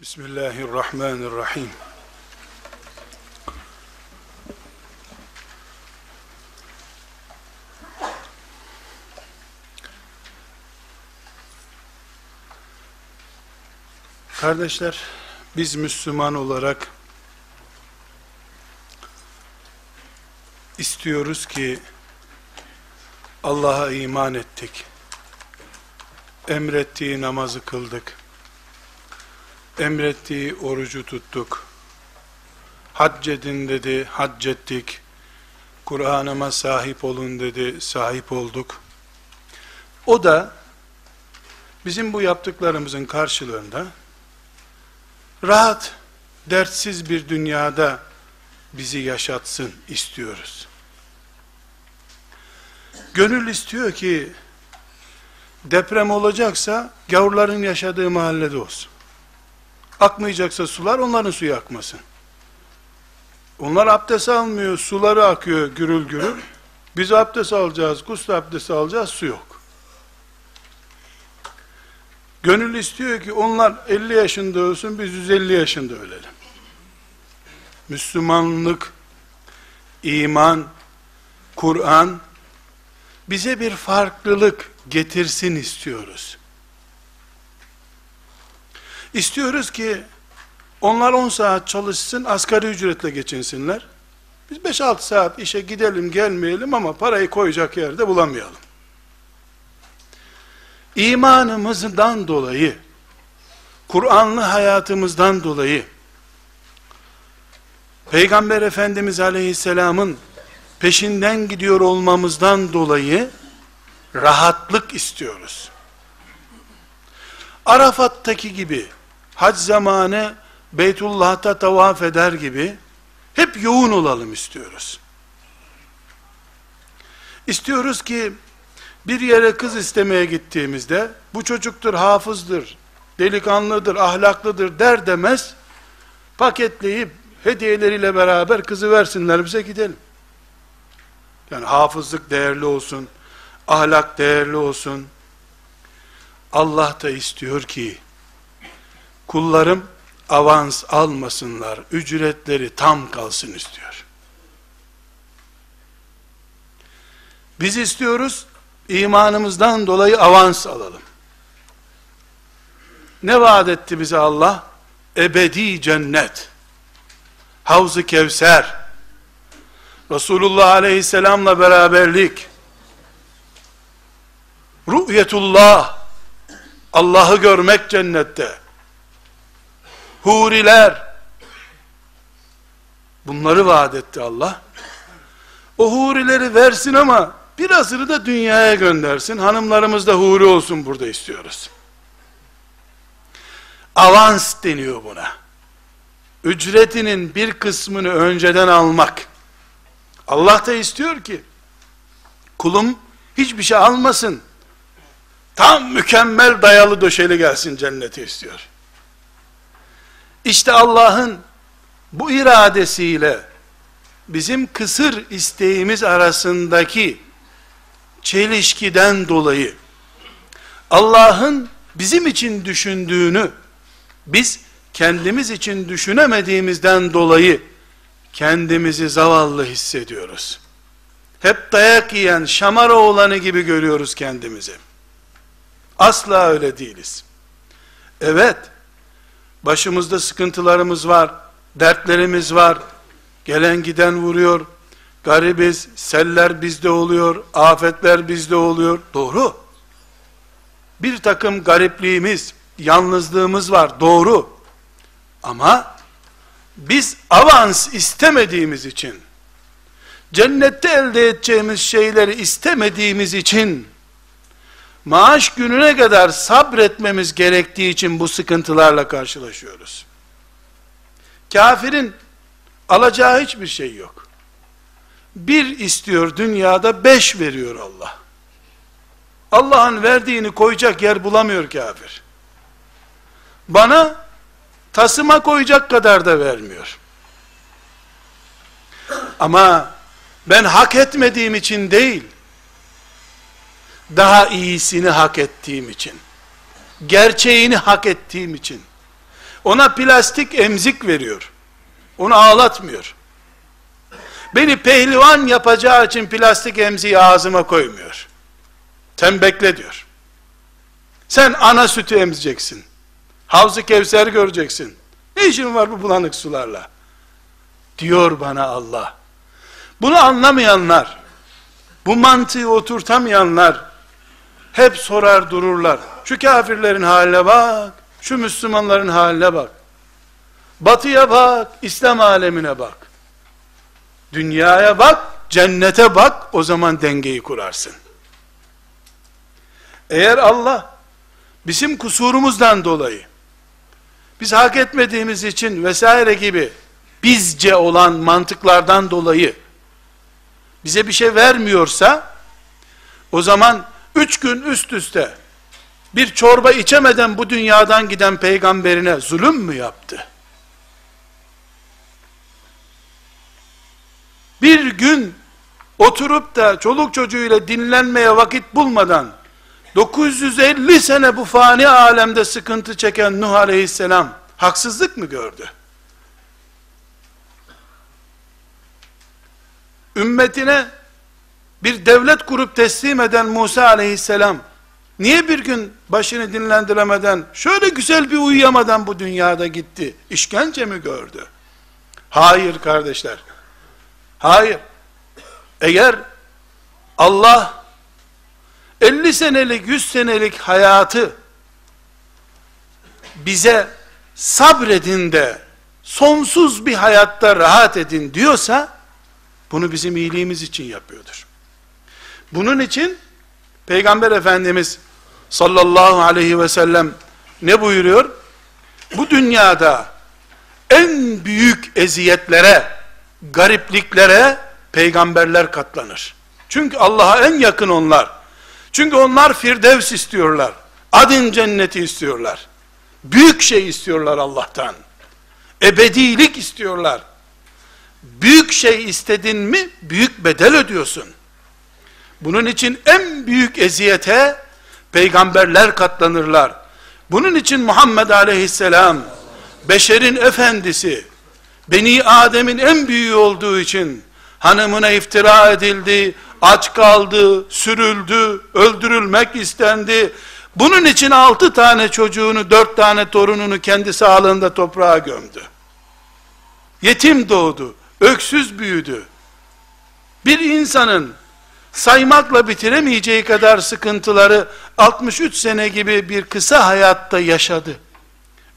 Bismillahirrahmanirrahim. Kardeşler, biz Müslüman olarak istiyoruz ki Allah'a iman ettik. Emrettiği namazı kıldık emrettiği orucu tuttuk. Hac edin dedi, hac ettik. Kur'an'ıma sahip olun dedi, sahip olduk. O da bizim bu yaptıklarımızın karşılığında rahat, dertsiz bir dünyada bizi yaşatsın istiyoruz. Gönül istiyor ki deprem olacaksa gavurların yaşadığı mahallede olsun. Akmayacaksa sular onların suyu akmasın. Onlar abdest almıyor, suları akıyor gürül gürül. Biz abdest alacağız, gusül abdesti alacağız, su yok. Gönül istiyor ki onlar 50 yaşında ölsün, biz 150 yaşında ölelim. Müslümanlık, iman, Kur'an bize bir farklılık getirsin istiyoruz. İstiyoruz ki onlar 10 saat çalışsın, asgari ücretle geçinsinler. Biz 5-6 saat işe gidelim gelmeyelim ama parayı koyacak yerde bulamayalım. İmanımızdan dolayı, Kur'anlı hayatımızdan dolayı, Peygamber Efendimiz Aleyhisselam'ın peşinden gidiyor olmamızdan dolayı rahatlık istiyoruz. Arafat'taki gibi hac zamanı Beytullah'ta tavaf eder gibi hep yoğun olalım istiyoruz. İstiyoruz ki bir yere kız istemeye gittiğimizde bu çocuktur, hafızdır, delikanlıdır, ahlaklıdır der demez paketleyip hediyeleriyle beraber kızı versinler bize gidelim. Yani hafızlık değerli olsun, ahlak değerli olsun. Allah da istiyor ki kullarım avans almasınlar, ücretleri tam kalsın istiyor. Biz istiyoruz, imanımızdan dolayı avans alalım. Ne vaat etti bize Allah? Ebedi cennet, Havz-ı Kevser, Resulullah aleyhisselamla beraberlik, Ru'yetullah, Allah'ı görmek cennette, huriler, bunları vaat etti Allah. O hurileri versin ama birazını da dünyaya göndersin. Hanımlarımız da huri olsun burada istiyoruz. Avans deniyor buna. Ücretinin bir kısmını önceden almak. Allah da istiyor ki, kulum hiçbir şey almasın. Tam mükemmel dayalı döşeli gelsin cenneti istiyor. İşte Allah'ın bu iradesiyle bizim kısır isteğimiz arasındaki çelişkiden dolayı Allah'ın bizim için düşündüğünü biz kendimiz için düşünemediğimizden dolayı kendimizi zavallı hissediyoruz. Hep dayak yiyen şamara oğlanı gibi görüyoruz kendimizi. Asla öyle değiliz. Evet, başımızda sıkıntılarımız var, dertlerimiz var, gelen giden vuruyor, garibiz, seller bizde oluyor, afetler bizde oluyor, doğru. Bir takım garipliğimiz, yalnızlığımız var, doğru. Ama, biz avans istemediğimiz için, cennette elde edeceğimiz şeyleri istemediğimiz için, maaş gününe kadar sabretmemiz gerektiği için bu sıkıntılarla karşılaşıyoruz. Kafirin alacağı hiçbir şey yok. Bir istiyor dünyada beş veriyor Allah. Allah'ın verdiğini koyacak yer bulamıyor kafir. Bana tasıma koyacak kadar da vermiyor. Ama ben hak etmediğim için değil, daha iyisini hak ettiğim için, gerçeğini hak ettiğim için, Ona plastik emzik veriyor. Onu ağlatmıyor. Beni pehlivan yapacağı için plastik emziği ağzıma koymuyor. Sen bekle diyor. Sen ana sütü emzeceksin. Havzu Kevser göreceksin. Ne işin var bu bulanık sularla? Diyor bana Allah. Bunu anlamayanlar, bu mantığı oturtamayanlar, hep sorar dururlar. Şu kafirlerin haline bak, şu Müslümanların haline bak. Batıya bak, İslam alemine bak. Dünyaya bak, cennete bak, o zaman dengeyi kurarsın. Eğer Allah bizim kusurumuzdan dolayı biz hak etmediğimiz için vesaire gibi bizce olan mantıklardan dolayı bize bir şey vermiyorsa o zaman üç gün üst üste bir çorba içemeden bu dünyadan giden peygamberine zulüm mü yaptı? Bir gün oturup da çoluk çocuğuyla dinlenmeye vakit bulmadan 950 sene bu fani alemde sıkıntı çeken Nuh aleyhisselam haksızlık mı gördü? Ümmetine bir devlet kurup teslim eden Musa aleyhisselam niye bir gün başını dinlendiremeden şöyle güzel bir uyuyamadan bu dünyada gitti? İşkence mi gördü? Hayır kardeşler. Hayır. Eğer Allah 50 senelik 100 senelik hayatı bize sabredin de sonsuz bir hayatta rahat edin diyorsa bunu bizim iyiliğimiz için yapıyordur. Bunun için Peygamber Efendimiz sallallahu aleyhi ve sellem ne buyuruyor? Bu dünyada en büyük eziyetlere, garipliklere peygamberler katlanır. Çünkü Allah'a en yakın onlar. Çünkü onlar firdevs istiyorlar. Adın cenneti istiyorlar. Büyük şey istiyorlar Allah'tan. Ebedilik istiyorlar. Büyük şey istedin mi büyük bedel ödüyorsun. Bunun için en büyük eziyete peygamberler katlanırlar. Bunun için Muhammed aleyhisselam beşerin efendisi Beni Adem'in en büyüğü olduğu için hanımına iftira edildi, aç kaldı, sürüldü, öldürülmek istendi. Bunun için altı tane çocuğunu, dört tane torununu kendi sağlığında toprağa gömdü. Yetim doğdu, öksüz büyüdü. Bir insanın saymakla bitiremeyeceği kadar sıkıntıları 63 sene gibi bir kısa hayatta yaşadı.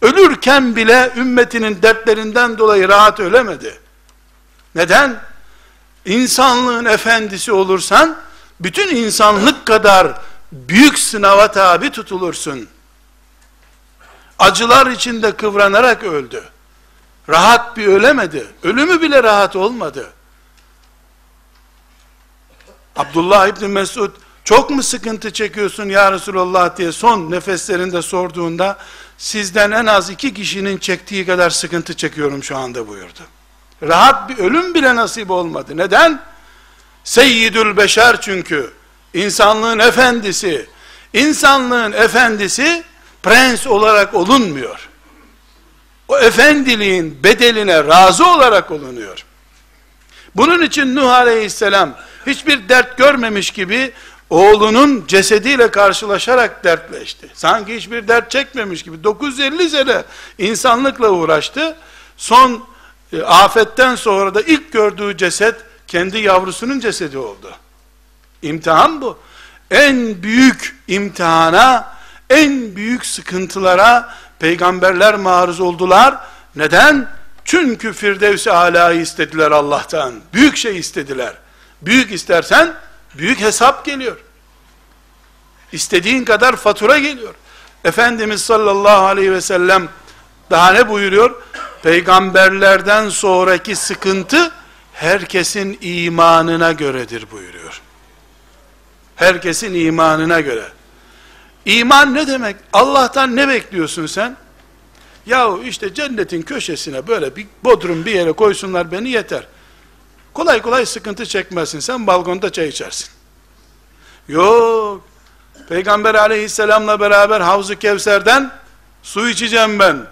Ölürken bile ümmetinin dertlerinden dolayı rahat ölemedi. Neden? İnsanlığın efendisi olursan, bütün insanlık kadar büyük sınava tabi tutulursun. Acılar içinde kıvranarak öldü. Rahat bir ölemedi. Ölümü bile rahat olmadı. Abdullah İbni Mesud çok mu sıkıntı çekiyorsun ya Resulallah diye son nefeslerinde sorduğunda sizden en az iki kişinin çektiği kadar sıkıntı çekiyorum şu anda buyurdu. Rahat bir ölüm bile nasip olmadı. Neden? Seyyidül beşer çünkü. insanlığın efendisi. İnsanlığın efendisi prens olarak olunmuyor. O efendiliğin bedeline razı olarak olunuyor. Bunun için Nuh Aleyhisselam hiçbir dert görmemiş gibi oğlunun cesediyle karşılaşarak dertleşti. Sanki hiçbir dert çekmemiş gibi 950 sene insanlıkla uğraştı. Son e, afetten sonra da ilk gördüğü ceset kendi yavrusunun cesedi oldu. İmtihan bu. En büyük imtihana, en büyük sıkıntılara peygamberler maruz oldular. Neden? Çünkü Firdevs-i istediler Allah'tan. Büyük şey istediler. Büyük istersen büyük hesap geliyor. İstediğin kadar fatura geliyor. Efendimiz sallallahu aleyhi ve sellem daha ne buyuruyor? Peygamberlerden sonraki sıkıntı herkesin imanına göredir buyuruyor. Herkesin imanına göre. İman ne demek? Allah'tan ne bekliyorsun sen? Yahu işte cennetin köşesine böyle bir bodrum bir yere koysunlar beni yeter. Kolay kolay sıkıntı çekmezsin. Sen balkonda çay içersin. Yok. Peygamber aleyhisselamla beraber Havzu Kevser'den su içeceğim ben.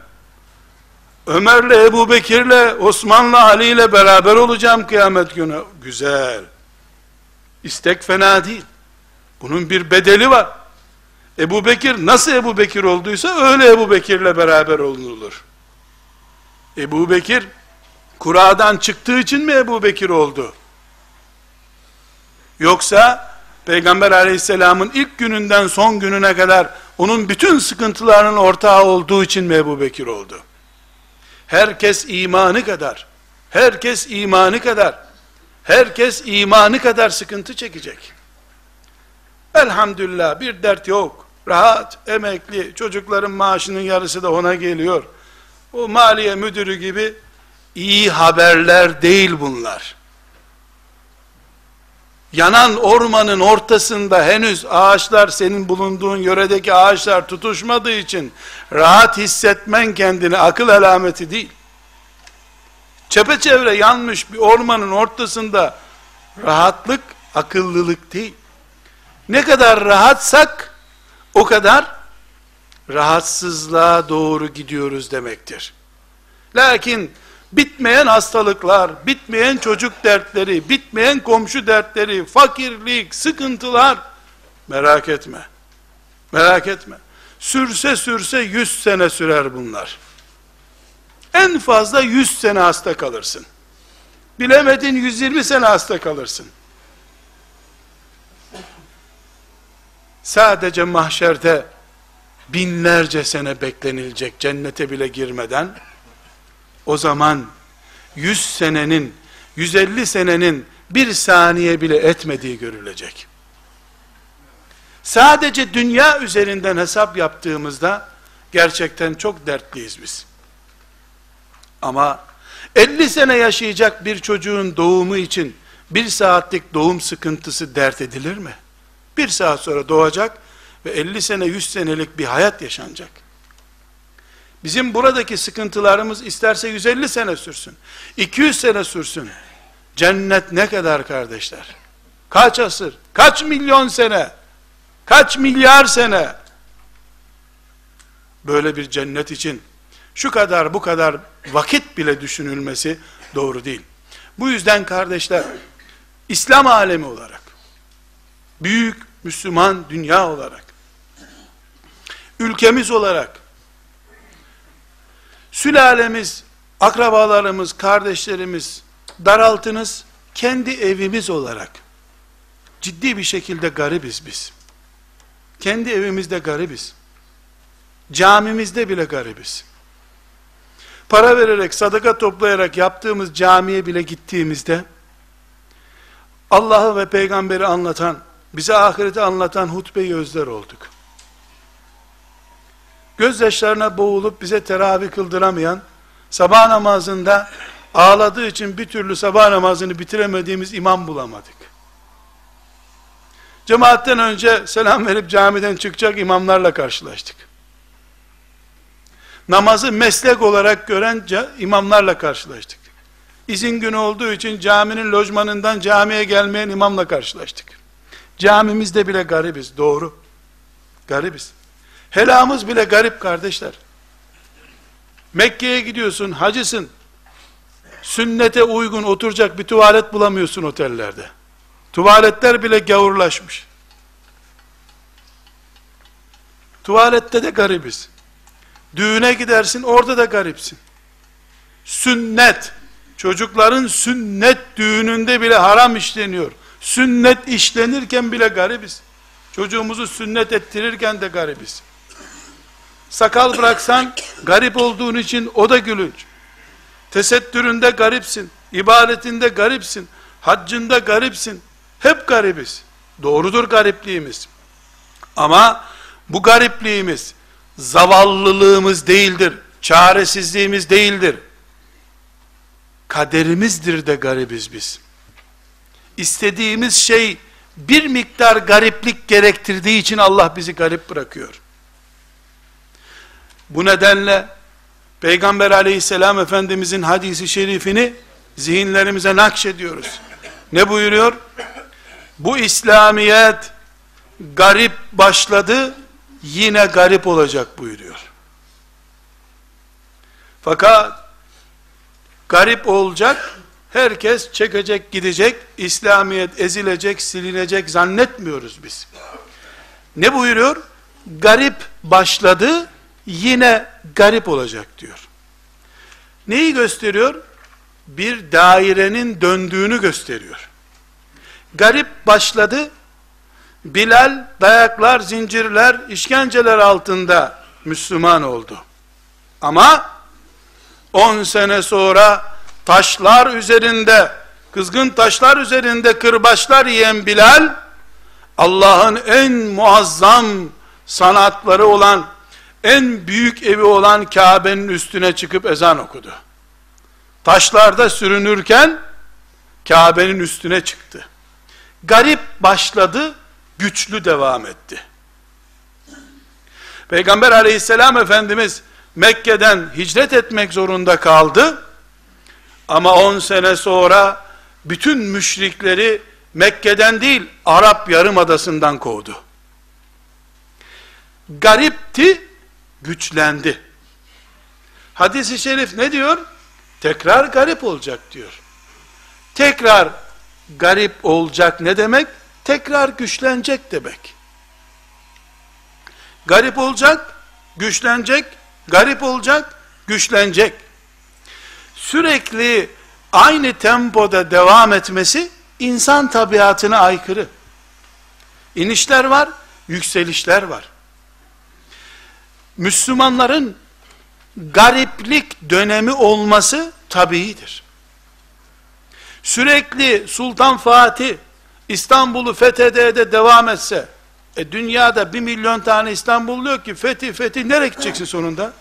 Ömer'le, Ebu Bekir'le, Osman'la, Ali'yle beraber olacağım kıyamet günü. Güzel. İstek fena değil. Bunun bir bedeli var. Ebu Bekir nasıl Ebu Bekir olduysa öyle Ebu Bekir'le beraber olunur. Ebu Bekir kuradan çıktığı için mi Ebu Bekir oldu? Yoksa Peygamber aleyhisselamın ilk gününden son gününe kadar onun bütün sıkıntılarının ortağı olduğu için mi Ebu Bekir oldu? Herkes imanı kadar, herkes imanı kadar, herkes imanı kadar sıkıntı çekecek. Elhamdülillah bir dert yok. Rahat, emekli, çocukların maaşının yarısı da ona geliyor. O maliye müdürü gibi iyi haberler değil bunlar. Yanan ormanın ortasında henüz ağaçlar senin bulunduğun yöredeki ağaçlar tutuşmadığı için rahat hissetmen kendini akıl alameti değil. Çepeçevre yanmış bir ormanın ortasında rahatlık akıllılık değil. Ne kadar rahatsak o kadar rahatsızlığa doğru gidiyoruz demektir. Lakin bitmeyen hastalıklar, bitmeyen çocuk dertleri, bitmeyen komşu dertleri, fakirlik, sıkıntılar merak etme. Merak etme. Sürse sürse yüz sene sürer bunlar. En fazla yüz sene hasta kalırsın. Bilemedin 120 sene hasta kalırsın. Sadece mahşerde binlerce sene beklenilecek cennete bile girmeden o zaman 100 senenin 150 senenin bir saniye bile etmediği görülecek. Sadece dünya üzerinden hesap yaptığımızda gerçekten çok dertliyiz biz. Ama 50 sene yaşayacak bir çocuğun doğumu için bir saatlik doğum sıkıntısı dert edilir mi? Bir saat sonra doğacak ve 50 sene 100 senelik bir hayat yaşanacak. Bizim buradaki sıkıntılarımız isterse 150 sene sürsün. 200 sene sürsün. Cennet ne kadar kardeşler? Kaç asır? Kaç milyon sene? Kaç milyar sene? Böyle bir cennet için şu kadar bu kadar vakit bile düşünülmesi doğru değil. Bu yüzden kardeşler İslam alemi olarak büyük Müslüman dünya olarak ülkemiz olarak sülalemiz, akrabalarımız, kardeşlerimiz daraltınız, kendi evimiz olarak ciddi bir şekilde garibiz biz. Kendi evimizde garibiz. Camimizde bile garibiz. Para vererek, sadaka toplayarak yaptığımız camiye bile gittiğimizde Allah'ı ve peygamberi anlatan, bize ahireti anlatan hutbeyi özler olduk gözyaşlarına boğulup bize teravih kıldıramayan, sabah namazında ağladığı için bir türlü sabah namazını bitiremediğimiz imam bulamadık. Cemaatten önce selam verip camiden çıkacak imamlarla karşılaştık. Namazı meslek olarak gören imamlarla karşılaştık. İzin günü olduğu için caminin lojmanından camiye gelmeyen imamla karşılaştık. Camimizde bile garibiz, doğru. Garibiz. Helamız bile garip kardeşler. Mekke'ye gidiyorsun, hacısın. Sünnete uygun oturacak bir tuvalet bulamıyorsun otellerde. Tuvaletler bile gavurlaşmış. Tuvalette de garibiz. Düğüne gidersin, orada da garipsin. Sünnet, çocukların sünnet düğününde bile haram işleniyor. Sünnet işlenirken bile garibiz. Çocuğumuzu sünnet ettirirken de garibiz. Sakal bıraksan garip olduğun için o da gülünç. Tesettüründe garipsin, ibadetinde garipsin, haccında garipsin. Hep garibiz. Doğrudur garipliğimiz. Ama bu garipliğimiz zavallılığımız değildir, çaresizliğimiz değildir. Kaderimizdir de garibiz biz. İstediğimiz şey bir miktar gariplik gerektirdiği için Allah bizi garip bırakıyor. Bu nedenle Peygamber aleyhisselam efendimizin hadisi şerifini zihinlerimize nakşediyoruz. Ne buyuruyor? Bu İslamiyet garip başladı, yine garip olacak buyuruyor. Fakat garip olacak, herkes çekecek gidecek, İslamiyet ezilecek, silinecek zannetmiyoruz biz. Ne buyuruyor? Garip başladı, yine garip olacak diyor. Neyi gösteriyor? Bir dairenin döndüğünü gösteriyor. Garip başladı, Bilal dayaklar, zincirler, işkenceler altında Müslüman oldu. Ama 10 sene sonra taşlar üzerinde, kızgın taşlar üzerinde kırbaçlar yiyen Bilal, Allah'ın en muazzam sanatları olan, en büyük evi olan Kabe'nin üstüne çıkıp ezan okudu. Taşlarda sürünürken, Kabe'nin üstüne çıktı. Garip başladı, güçlü devam etti. Peygamber aleyhisselam Efendimiz Mekke'den hicret etmek zorunda kaldı. Ama 10 sene sonra bütün müşrikleri Mekke'den değil Arap Yarımadası'ndan kovdu. Garipti, güçlendi. Hadis-i şerif ne diyor? Tekrar garip olacak diyor. Tekrar garip olacak ne demek? Tekrar güçlenecek demek. Garip olacak, güçlenecek, garip olacak, güçlenecek. Sürekli aynı tempoda devam etmesi insan tabiatına aykırı. İnişler var, yükselişler var. Müslümanların gariplik dönemi olması tabiidir. Sürekli Sultan Fatih İstanbul'u fethede devam etse, e dünyada bir milyon tane İstanbul diyor ki fethi fethi nereye gideceksin sonunda?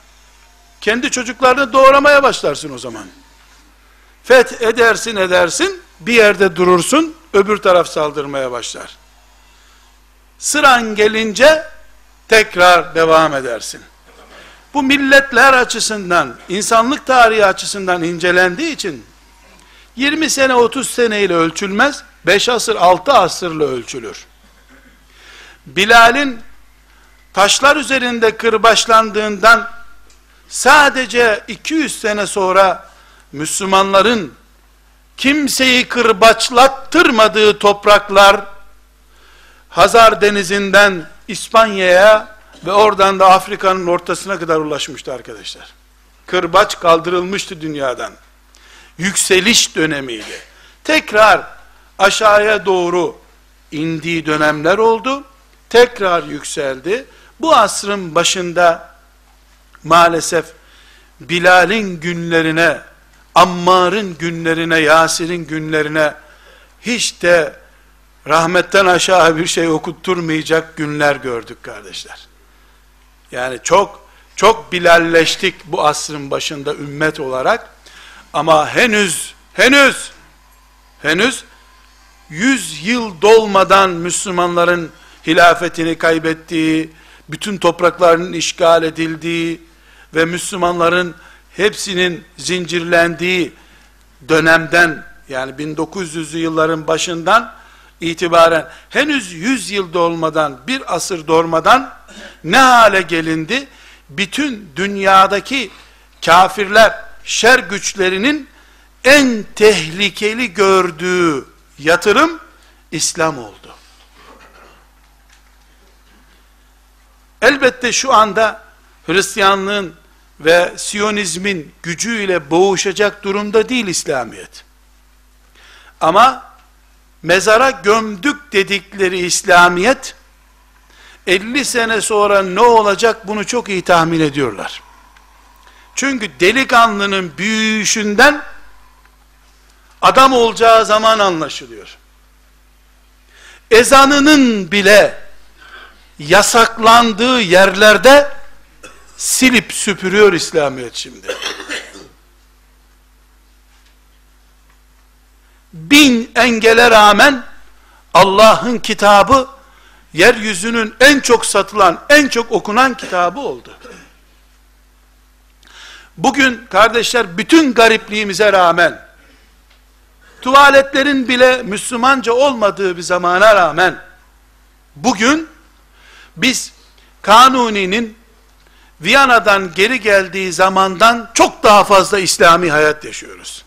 Kendi çocuklarını doğramaya başlarsın o zaman. Feth edersin edersin, bir yerde durursun, öbür taraf saldırmaya başlar. Sıran gelince tekrar devam edersin. Bu milletler açısından, insanlık tarihi açısından incelendiği için 20 sene 30 sene ile ölçülmez, 5 asır 6 asırla ölçülür. Bilal'in taşlar üzerinde kırbaçlandığından sadece 200 sene sonra Müslümanların kimseyi kırbaçlattırmadığı topraklar Hazar denizinden İspanya'ya ve oradan da Afrika'nın ortasına kadar ulaşmıştı arkadaşlar. Kırbaç kaldırılmıştı dünyadan. Yükseliş dönemiydi. Tekrar aşağıya doğru indiği dönemler oldu. Tekrar yükseldi. Bu asrın başında maalesef Bilal'in günlerine, Ammar'ın günlerine, Yasir'in günlerine hiç de rahmetten aşağı bir şey okutturmayacak günler gördük kardeşler. Yani çok çok bilalleştik bu asrın başında ümmet olarak. Ama henüz henüz henüz 100 yıl dolmadan Müslümanların hilafetini kaybettiği, bütün topraklarının işgal edildiği ve Müslümanların hepsinin zincirlendiği dönemden yani 1900'lü yılların başından itibaren henüz 100 yıl dolmadan bir asır dolmadan ne hale gelindi? Bütün dünyadaki kafirler şer güçlerinin en tehlikeli gördüğü yatırım İslam oldu. Elbette şu anda Hristiyanlığın ve Siyonizmin gücüyle boğuşacak durumda değil İslamiyet. Ama mezara gömdük dedikleri İslamiyet 50 sene sonra ne olacak bunu çok iyi tahmin ediyorlar. Çünkü delikanlının büyüyüşünden adam olacağı zaman anlaşılıyor. Ezanının bile yasaklandığı yerlerde silip süpürüyor İslamiyet şimdi. Bin engele rağmen Allah'ın kitabı yeryüzünün en çok satılan, en çok okunan kitabı oldu. Bugün kardeşler bütün garipliğimize rağmen tuvaletlerin bile Müslümanca olmadığı bir zamana rağmen bugün biz Kanuni'nin Viyana'dan geri geldiği zamandan çok daha fazla İslami hayat yaşıyoruz.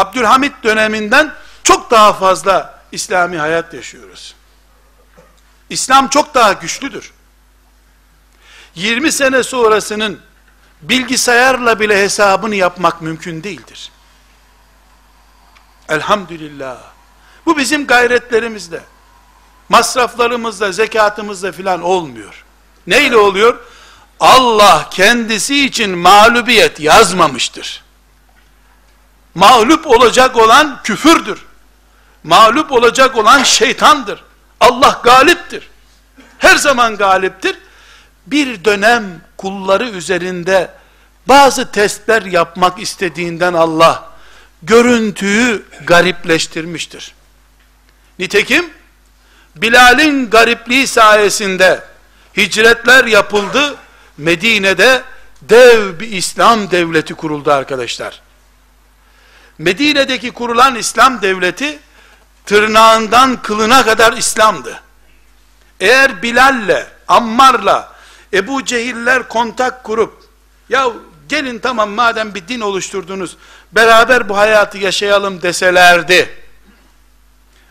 Abdülhamit döneminden çok daha fazla İslami hayat yaşıyoruz. İslam çok daha güçlüdür. 20 sene sonrasının bilgisayarla bile hesabını yapmak mümkün değildir. Elhamdülillah. Bu bizim gayretlerimizle, masraflarımızla, zekatımızla filan olmuyor. Neyle oluyor? Allah kendisi için mağlubiyet yazmamıştır. Mağlup olacak olan küfürdür. Mağlup olacak olan şeytandır. Allah galiptir. Her zaman galiptir. Bir dönem kulları üzerinde bazı testler yapmak istediğinden Allah görüntüyü garipleştirmiştir. Nitekim Bilal'in garipliği sayesinde hicretler yapıldı. Medine'de dev bir İslam devleti kuruldu arkadaşlar. Medine'deki kurulan İslam devleti tırnağından kılına kadar İslam'dı. Eğer Bilal'le, Ammar'la, Ebu Cehiller kontak kurup, ya gelin tamam madem bir din oluşturdunuz, beraber bu hayatı yaşayalım deselerdi,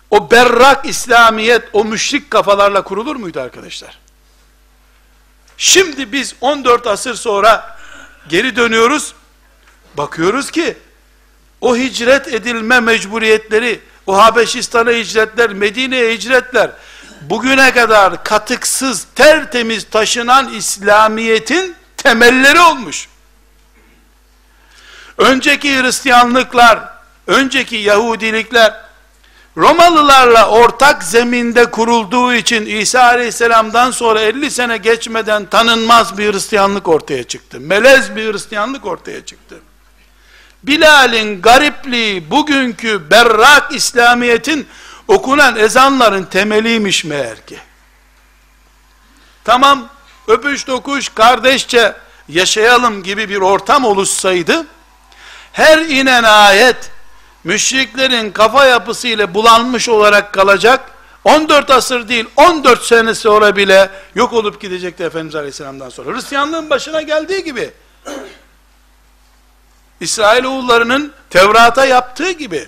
o berrak İslamiyet, o müşrik kafalarla kurulur muydu arkadaşlar? Şimdi biz 14 asır sonra geri dönüyoruz, bakıyoruz ki, o hicret edilme mecburiyetleri, o Habeşistan'a hicretler, Medine'ye hicretler, bugüne kadar katıksız, tertemiz taşınan İslamiyet'in temelleri olmuş. Önceki Hristiyanlıklar, önceki Yahudilikler, Romalılarla ortak zeminde kurulduğu için İsa Aleyhisselam'dan sonra 50 sene geçmeden tanınmaz bir Hristiyanlık ortaya çıktı. Melez bir Hristiyanlık ortaya çıktı. Bilal'in garipliği bugünkü berrak İslamiyet'in okunan ezanların temeliymiş meğer ki. Tamam, öpüş dokuş kardeşçe yaşayalım gibi bir ortam oluşsaydı, her inen ayet, müşriklerin kafa yapısıyla bulanmış olarak kalacak, 14 asır değil, 14 sene sonra bile yok olup gidecekti Efendimiz Aleyhisselam'dan sonra. Hristiyanlığın başına geldiği gibi, İsrailoğullarının Tevrat'a yaptığı gibi,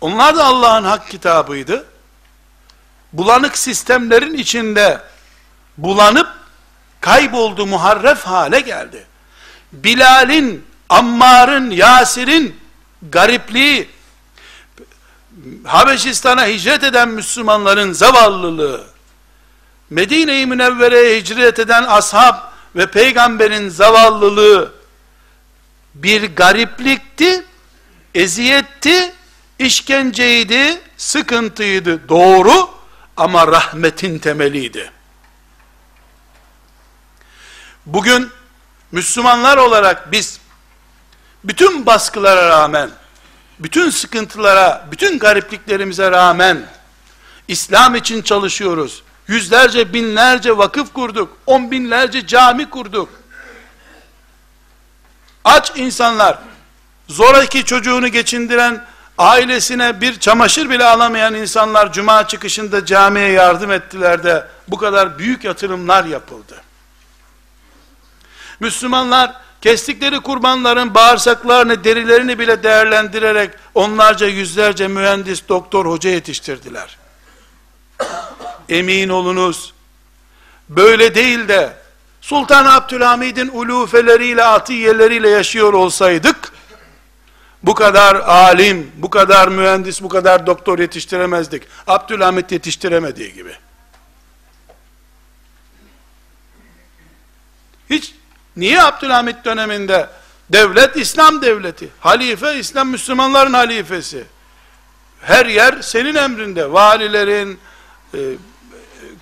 onlar da Allah'ın hak kitabıydı. Bulanık sistemlerin içinde bulanıp kayboldu, muharref hale geldi. Bilal'in, Ammar'ın, Yasir'in garipliği, Habeşistan'a hicret eden Müslümanların zavallılığı, Medine-i Münevvere'ye hicret eden ashab ve peygamberin zavallılığı bir gariplikti, eziyetti, işkenceydi, sıkıntıydı, doğru ama rahmetin temeliydi. Bugün Müslümanlar olarak biz bütün baskılara rağmen, bütün sıkıntılara, bütün garipliklerimize rağmen İslam için çalışıyoruz. Yüzlerce, binlerce vakıf kurduk. On binlerce cami kurduk. Aç insanlar, zoraki çocuğunu geçindiren ailesine bir çamaşır bile alamayan insanlar cuma çıkışında camiye yardım ettiler de bu kadar büyük yatırımlar yapıldı. Müslümanlar kestikleri kurbanların bağırsaklarını, derilerini bile değerlendirerek onlarca yüzlerce mühendis, doktor, hoca yetiştirdiler. Emin olunuz, böyle değil de Sultan Abdülhamid'in ulufeleriyle, atiyeleriyle yaşıyor olsaydık, bu kadar alim, bu kadar mühendis, bu kadar doktor yetiştiremezdik. Abdülhamit yetiştiremediği gibi. Hiç, niye Abdülhamit döneminde devlet İslam devleti, halife İslam Müslümanların halifesi, her yer senin emrinde, valilerin, e,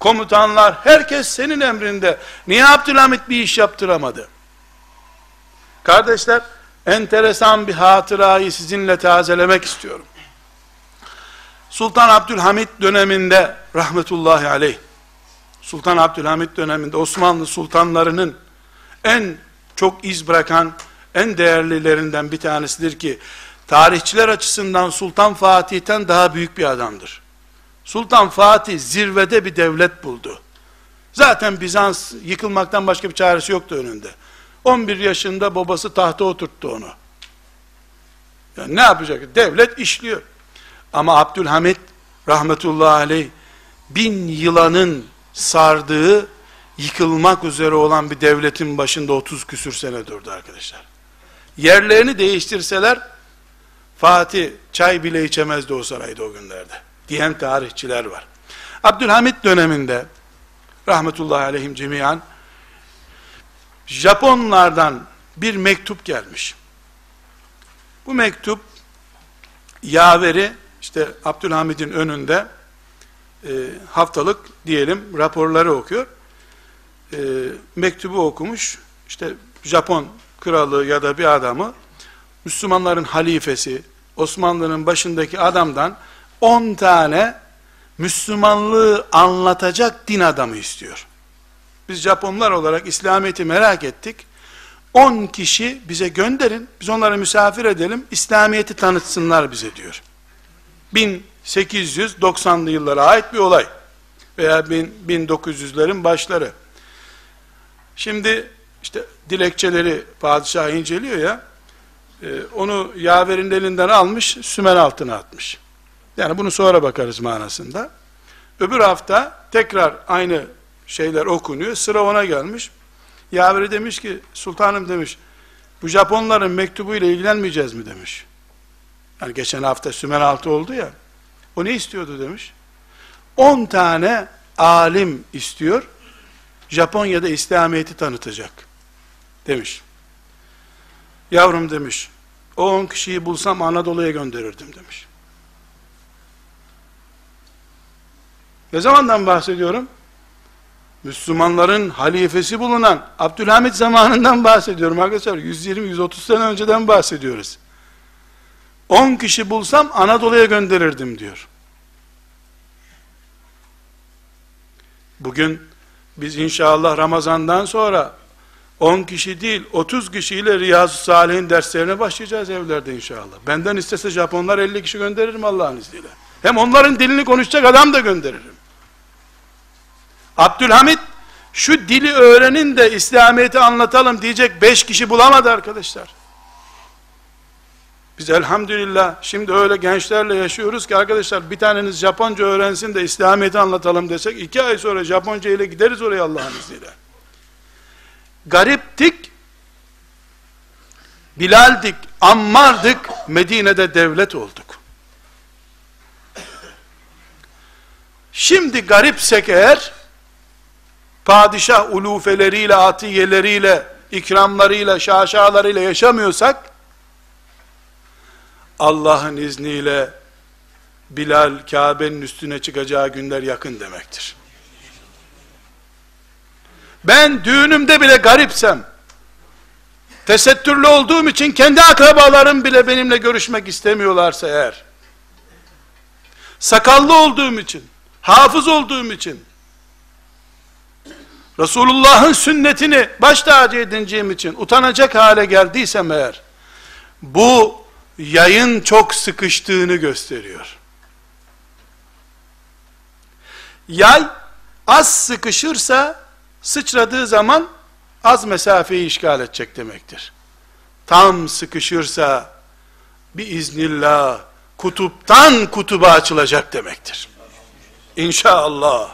komutanlar, herkes senin emrinde. Niye Abdülhamit bir iş yaptıramadı? Kardeşler, enteresan bir hatırayı sizinle tazelemek istiyorum. Sultan Abdülhamit döneminde rahmetullahi aleyh Sultan Abdülhamit döneminde Osmanlı sultanlarının en çok iz bırakan en değerlilerinden bir tanesidir ki tarihçiler açısından Sultan Fatih'ten daha büyük bir adamdır. Sultan Fatih zirvede bir devlet buldu. Zaten Bizans yıkılmaktan başka bir çaresi yoktu önünde. 11 yaşında babası tahta oturttu onu. Yani ne yapacak? Devlet işliyor. Ama Abdülhamit rahmetullahi aleyh bin yılanın sardığı yıkılmak üzere olan bir devletin başında 30 küsür sene durdu arkadaşlar. Yerlerini değiştirseler Fatih çay bile içemezdi o sarayda o günlerde. Diyen tarihçiler var. Abdülhamit döneminde rahmetullahi aleyhim cemiyan Japonlardan bir mektup gelmiş. Bu mektup yaveri işte Abdülhamid'in önünde e, haftalık diyelim raporları okuyor. E, mektubu okumuş. İşte Japon kralı ya da bir adamı Müslümanların halifesi Osmanlı'nın başındaki adamdan 10 tane Müslümanlığı anlatacak din adamı istiyor. Biz Japonlar olarak İslamiyet'i merak ettik. 10 kişi bize gönderin, biz onları misafir edelim, İslamiyet'i tanıtsınlar bize diyor. 1890'lı yıllara ait bir olay. Veya 1900'lerin başları. Şimdi işte dilekçeleri padişah inceliyor ya, e, onu yaverin elinden almış, sümen altına atmış. Yani bunu sonra bakarız manasında. Öbür hafta tekrar aynı şeyler okunuyor. Sıra ona gelmiş. Yaveri demiş ki, sultanım demiş, bu Japonların mektubuyla ilgilenmeyeceğiz mi demiş. Yani geçen hafta Sümer altı oldu ya, o ne istiyordu demiş. 10 tane alim istiyor, Japonya'da İslamiyet'i tanıtacak demiş. Yavrum demiş, o 10 kişiyi bulsam Anadolu'ya gönderirdim demiş. Ne zamandan bahsediyorum? Müslümanların halifesi bulunan Abdülhamit zamanından bahsediyorum arkadaşlar. 120-130 sene önceden bahsediyoruz. 10 kişi bulsam Anadolu'ya gönderirdim diyor. Bugün biz inşallah Ramazan'dan sonra 10 kişi değil 30 kişiyle Riyazu Salih'in derslerine başlayacağız evlerde inşallah. Benden istese Japonlar 50 kişi gönderirim Allah'ın izniyle. Hem onların dilini konuşacak adam da gönderirim. Abdülhamit şu dili öğrenin de İslamiyet'i anlatalım diyecek beş kişi bulamadı arkadaşlar. Biz elhamdülillah şimdi öyle gençlerle yaşıyoruz ki arkadaşlar bir taneniz Japonca öğrensin de İslamiyet'i anlatalım desek iki ay sonra Japonca ile gideriz oraya Allah'ın izniyle. Gariptik, Bilaldik, Ammardık, Medine'de devlet olduk. Şimdi garipsek eğer, padişah ulufeleriyle, atiyeleriyle, ikramlarıyla, şaşalarıyla yaşamıyorsak, Allah'ın izniyle Bilal Kabe'nin üstüne çıkacağı günler yakın demektir. Ben düğünümde bile garipsem, tesettürlü olduğum için kendi akrabalarım bile benimle görüşmek istemiyorlarsa eğer, sakallı olduğum için, hafız olduğum için, Resulullah'ın sünnetini baş tacı edineceğim için utanacak hale geldiysem eğer, bu yayın çok sıkıştığını gösteriyor. Yay az sıkışırsa sıçradığı zaman az mesafeyi işgal edecek demektir. Tam sıkışırsa biiznillah kutuptan kutuba açılacak demektir. İnşallah.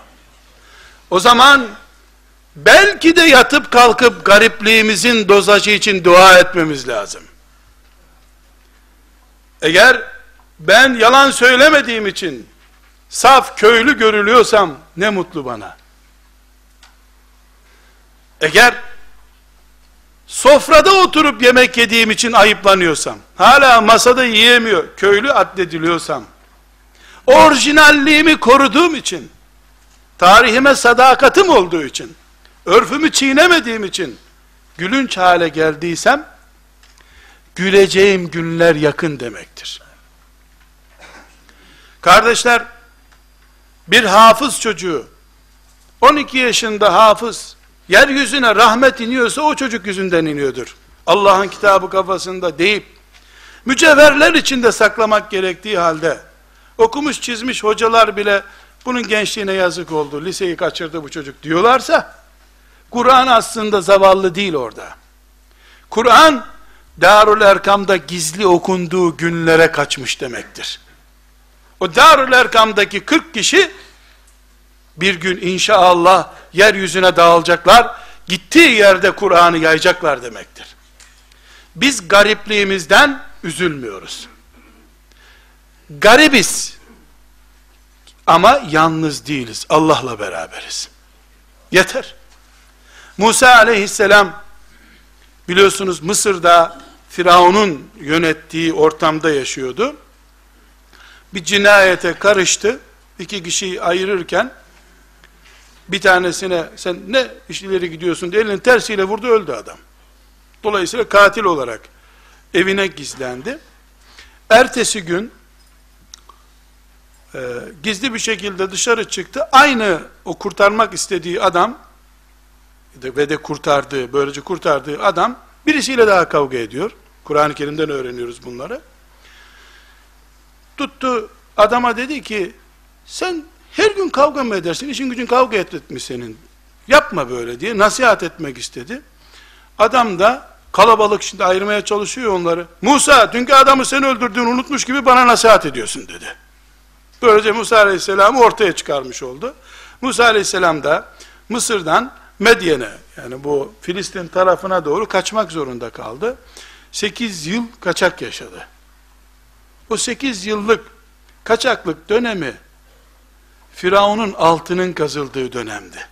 O zaman belki de yatıp kalkıp garipliğimizin dozajı için dua etmemiz lazım. Eğer ben yalan söylemediğim için saf köylü görülüyorsam ne mutlu bana. Eğer sofrada oturup yemek yediğim için ayıplanıyorsam, hala masada yiyemiyor, köylü addediliyorsam, orijinalliğimi koruduğum için, tarihime sadakatim olduğu için, örfümü çiğnemediğim için, gülünç hale geldiysem, güleceğim günler yakın demektir. Kardeşler, bir hafız çocuğu, 12 yaşında hafız, yeryüzüne rahmet iniyorsa o çocuk yüzünden iniyordur. Allah'ın kitabı kafasında deyip, mücevherler içinde saklamak gerektiği halde, okumuş çizmiş hocalar bile, bunun gençliğine yazık oldu, liseyi kaçırdı bu çocuk diyorlarsa, Kur'an aslında zavallı değil orada. Kur'an Darül Erkam'da gizli okunduğu günlere kaçmış demektir. O Darül Erkam'daki 40 kişi bir gün inşallah yeryüzüne dağılacaklar, gittiği yerde Kur'an'ı yayacaklar demektir. Biz garipliğimizden üzülmüyoruz. Garibiz. Ama yalnız değiliz. Allah'la beraberiz. Yeter. Musa aleyhisselam biliyorsunuz Mısır'da Firavun'un yönettiği ortamda yaşıyordu. Bir cinayete karıştı. İki kişiyi ayırırken bir tanesine sen ne işleri gidiyorsun diye elinin tersiyle vurdu öldü adam. Dolayısıyla katil olarak evine gizlendi. Ertesi gün e, gizli bir şekilde dışarı çıktı. Aynı o kurtarmak istediği adam ve de kurtardığı, böylece kurtardığı adam birisiyle daha kavga ediyor. Kur'an-ı Kerim'den öğreniyoruz bunları. Tuttu adama dedi ki sen her gün kavga mı edersin? İşin gücün kavga etmiş senin. Yapma böyle diye nasihat etmek istedi. Adam da kalabalık şimdi ayırmaya çalışıyor onları. Musa dünkü adamı sen öldürdüğünü unutmuş gibi bana nasihat ediyorsun dedi. Böylece Musa Aleyhisselam'ı ortaya çıkarmış oldu. Musa Aleyhisselam da Mısır'dan Medyen'e yani bu Filistin tarafına doğru kaçmak zorunda kaldı. 8 yıl kaçak yaşadı. O 8 yıllık kaçaklık dönemi Firavun'un altının kazıldığı dönemdi.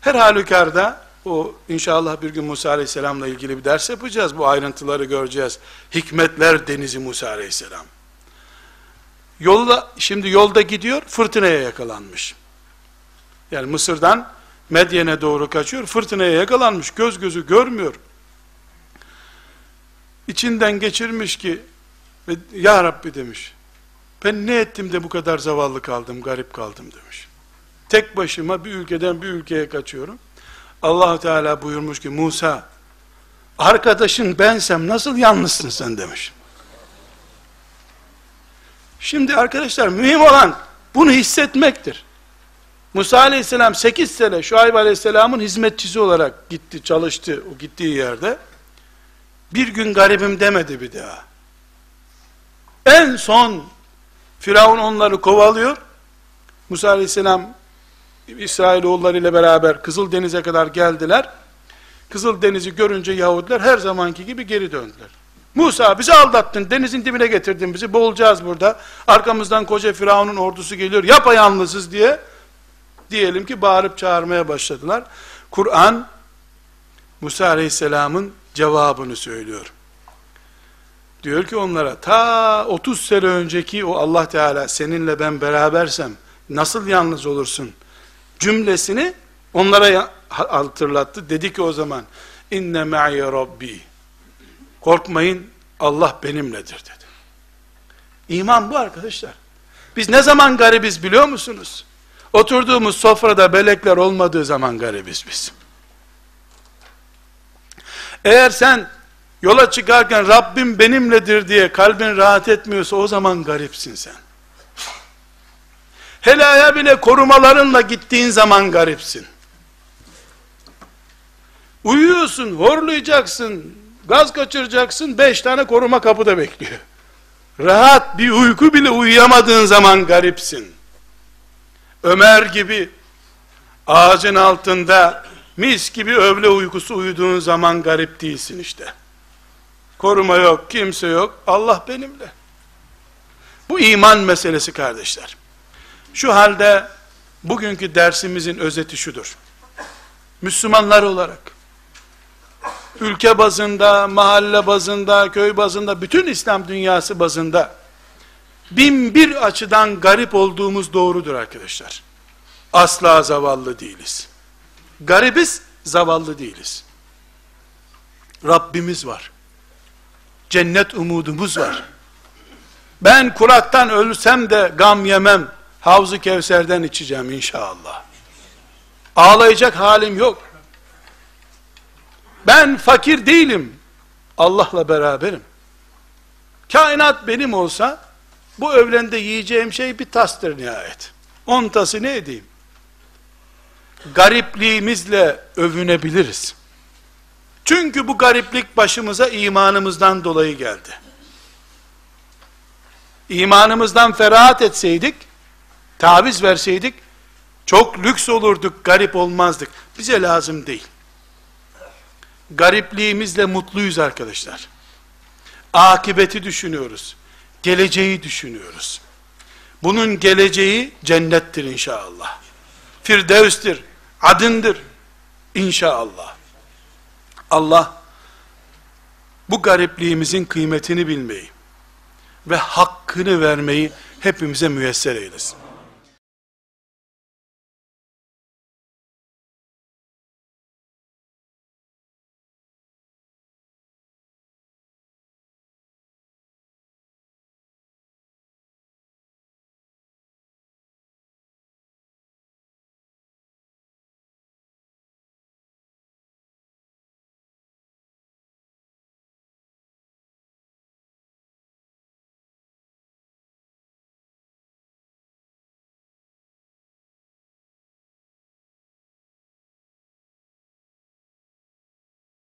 Her halükarda o inşallah bir gün Musa Aleyhisselam'la ilgili bir ders yapacağız. Bu ayrıntıları göreceğiz. Hikmetler denizi Musa Aleyhisselam. Yolda, şimdi yolda gidiyor, fırtınaya yakalanmış. Yani Mısır'dan Medyen'e doğru kaçıyor, fırtınaya yakalanmış, göz gözü görmüyor. İçinden geçirmiş ki, Ya Rabbi demiş, ben ne ettim de bu kadar zavallı kaldım, garip kaldım demiş. Tek başıma bir ülkeden bir ülkeye kaçıyorum. allah Teala buyurmuş ki, Musa, arkadaşın bensem nasıl yalnızsın sen demiş. Şimdi arkadaşlar mühim olan bunu hissetmektir. Musa aleyhisselam 8 sene Şuayb aleyhisselamın hizmetçisi olarak gitti, çalıştı o gittiği yerde. Bir gün garibim demedi bir daha. En son Firavun onları kovalıyor. Musa aleyhisselam İsrailoğulları ile beraber Kızıl Deniz'e kadar geldiler. Kızıl Deniz'i görünce Yahudiler her zamanki gibi geri döndüler. Musa bizi aldattın, denizin dibine getirdin bizi, boğulacağız burada. Arkamızdan koca Firavun'un ordusu geliyor, yapayalnızız diye diyelim ki bağırıp çağırmaya başladılar. Kur'an Musa Aleyhisselam'ın cevabını söylüyor. Diyor ki onlara ta 30 sene önceki o Allah Teala seninle ben berabersem nasıl yalnız olursun cümlesini onlara hatırlattı. Dedi ki o zaman inne ma'i rabbi korkmayın Allah benimledir dedi. İman bu arkadaşlar. Biz ne zaman garibiz biliyor musunuz? Oturduğumuz sofrada melekler olmadığı zaman garibiz biz. Eğer sen yola çıkarken Rabbim benimledir diye kalbin rahat etmiyorsa o zaman garipsin sen. Helaya bile korumalarınla gittiğin zaman garipsin. Uyuyorsun, horlayacaksın, gaz kaçıracaksın, beş tane koruma kapıda bekliyor. Rahat bir uyku bile uyuyamadığın zaman garipsin. Ömer gibi ağacın altında mis gibi öğle uykusu uyuduğun zaman garip değilsin işte. Koruma yok, kimse yok. Allah benimle. Bu iman meselesi kardeşler. Şu halde bugünkü dersimizin özeti şudur. Müslümanlar olarak ülke bazında, mahalle bazında, köy bazında, bütün İslam dünyası bazında bin bir açıdan garip olduğumuz doğrudur arkadaşlar. Asla zavallı değiliz. Garibiz, zavallı değiliz. Rabbimiz var. Cennet umudumuz var. Ben kuraktan ölsem de gam yemem. Havzu Kevser'den içeceğim inşallah. Ağlayacak halim yok. Ben fakir değilim. Allah'la beraberim. Kainat benim olsa bu öğlende yiyeceğim şey bir tastır nihayet. On tası ne edeyim? Garipliğimizle övünebiliriz. Çünkü bu gariplik başımıza imanımızdan dolayı geldi. İmanımızdan ferahat etseydik, taviz verseydik, çok lüks olurduk, garip olmazdık. Bize lazım değil. Garipliğimizle mutluyuz arkadaşlar. Akibeti düşünüyoruz. Geleceği düşünüyoruz. Bunun geleceği cennettir inşallah. Firdevs'tir, adındır inşallah. Allah bu garipliğimizin kıymetini bilmeyi ve hakkını vermeyi hepimize müyesser eylesin.